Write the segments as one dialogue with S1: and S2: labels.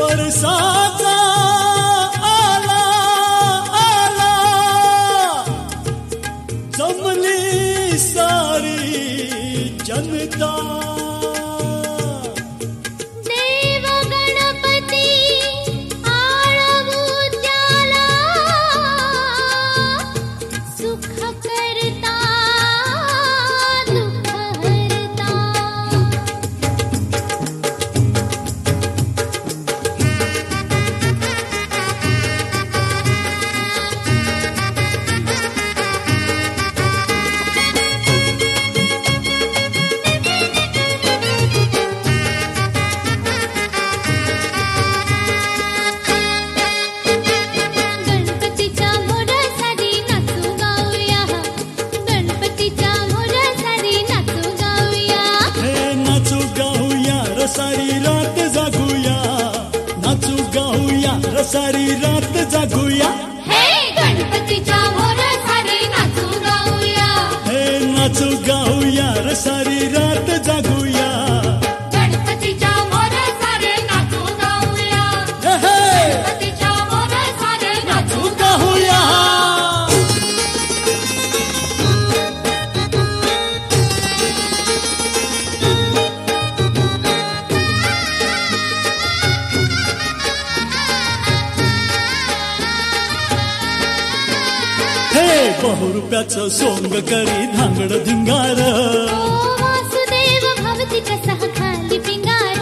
S1: वर्षा आला आला। जमली सारी जनता सारी रात जागूया।
S2: हे गणपतीच्या मोर
S1: सारी नाचू गाऊया। हे
S2: नाचू
S1: गाऊ बहुरुप्याच सोंग करी धांगड धिंगार.
S2: वासुदेव भवती कसा खाली पिंगार.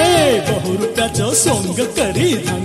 S1: हे बहुरुप्याच सोंग करी धांगड